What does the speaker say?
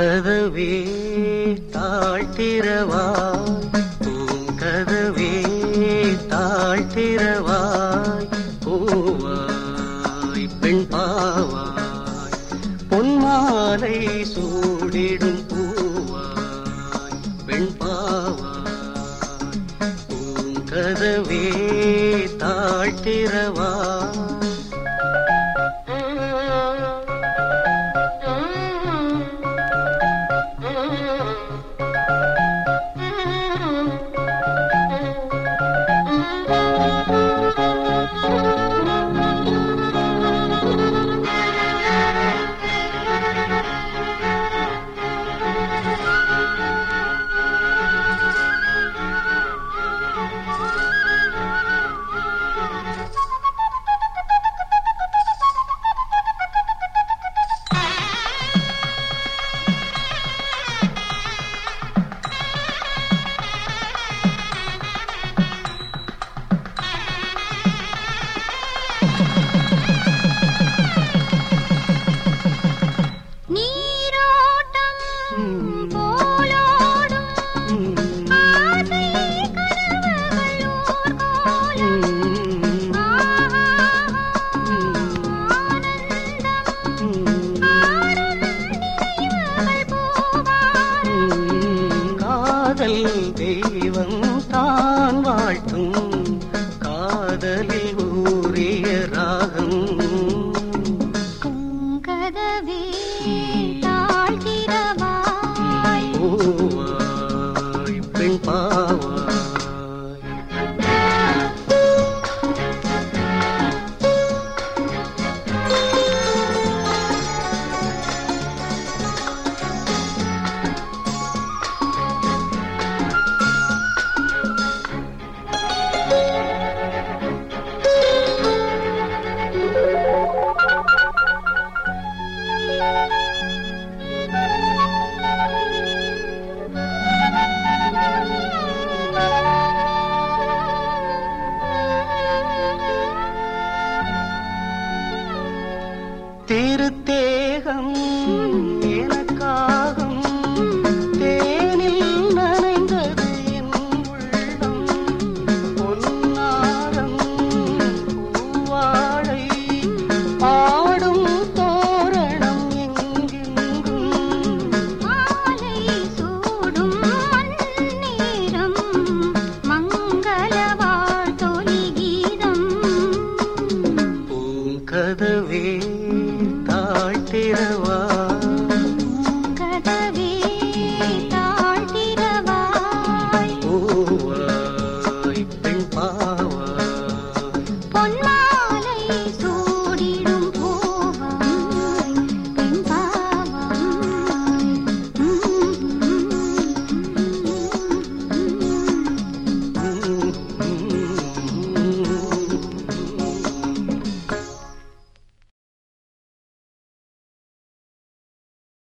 கதவே தாழ்த்திரவாய் கதவே தாழ்த்திரவாய் பூவாய் பெண் பாவாய் பொன்மாலை சூடிடும் பூவாய் பெண் பாவாய் பூங்கதவே தாழ்த்திரவாய் காதல் தெய்வம் தான் வாழ்த்தும். காதல் திருத்தேகம் பூங்கதவே தாழ்த்திரவா